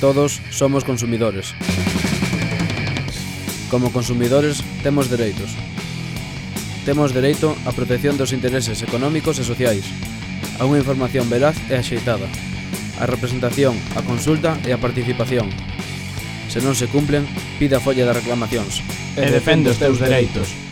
Todos somos consumidores. Como consumidores, temos dereitos. Temos dereito á protección dos intereses económicos e sociais, a unha información veraz e axeitada, a representación, a consulta e a participación. Se non se cumplen, pida a folla de reclamacións. E defende os teus dereitos. dereitos.